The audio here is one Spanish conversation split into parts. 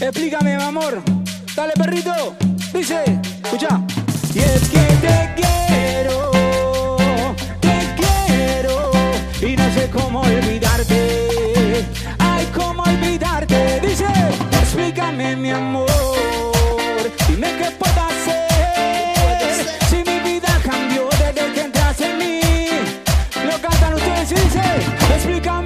Explícame, mi amor. Dale, perrito. Dice, escucha. Y es que te quiero, te quiero. Y no sé cómo olvidarte. Ay, cómo olvidarte. Dice, explícame, mi amor. Dime qué puedo hacer. Si mi vida cambió desde que entras en mí. Lo cantan ustedes y dice, explícame,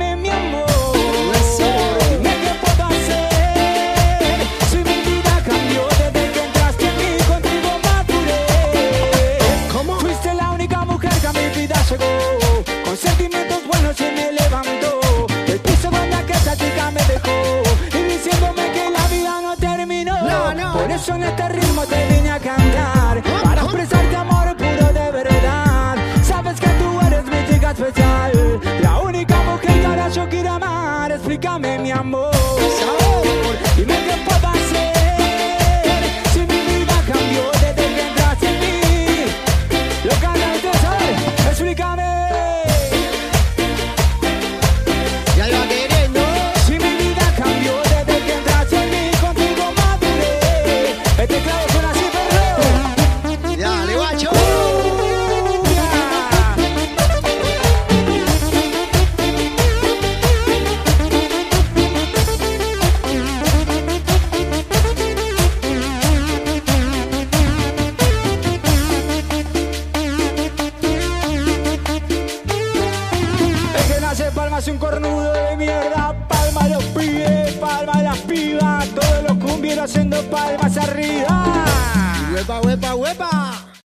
En este ritmo te vine a cantar. Para expresarte amor puro de verdad. Sabes que tú eres mi chica especial. La única mujer que ahora yo quiero amar. Explícame mi amor. Nace palma un cornudo de mierda. Palma los pibes, palma las pibas. Todos los cumbieros haciendo palmas arriba. Huepa, huepa, huepa.